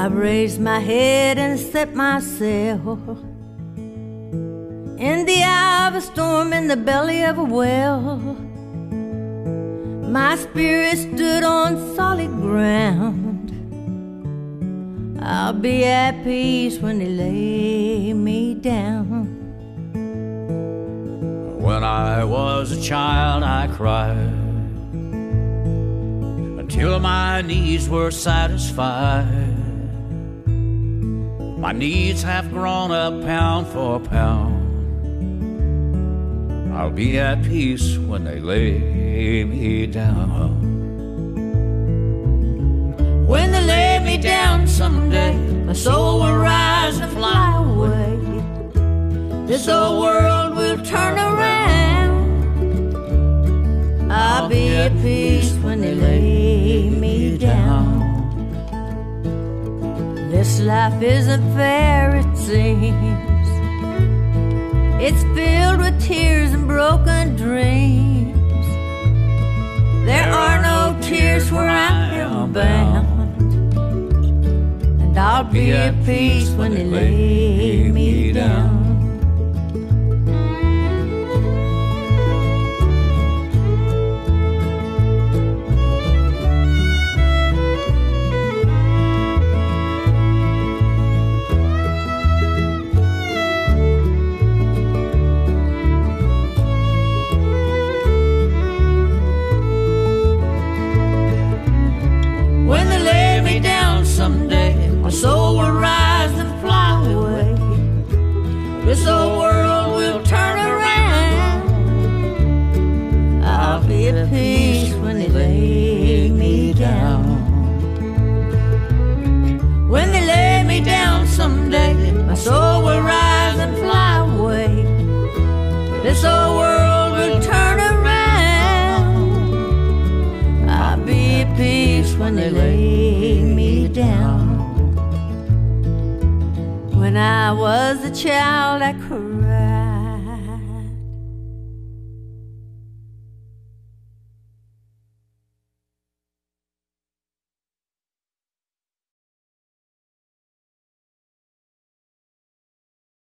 I've raised my head and set my sail in the eye of a storm in the belly of a whale. My spirit stood on solid ground. I'll be at peace when they lay me down. When I was a child, I cried until my needs were satisfied. My needs have grown up pound for pound. I'll be at peace when they lay me down. When they lay me down someday, my soul will rise and fly away. This old world will turn around. I'll be at peace when they This life isn't fair, it seems. It's filled with tears and broken dreams. There are no tears where I am bound. And I'll be at peace when they lay me down. Peace when they lay me down. When they lay me down someday, my soul will rise and fly away. This old world will turn around. I'll be at peace when they lay me down. When I was a child,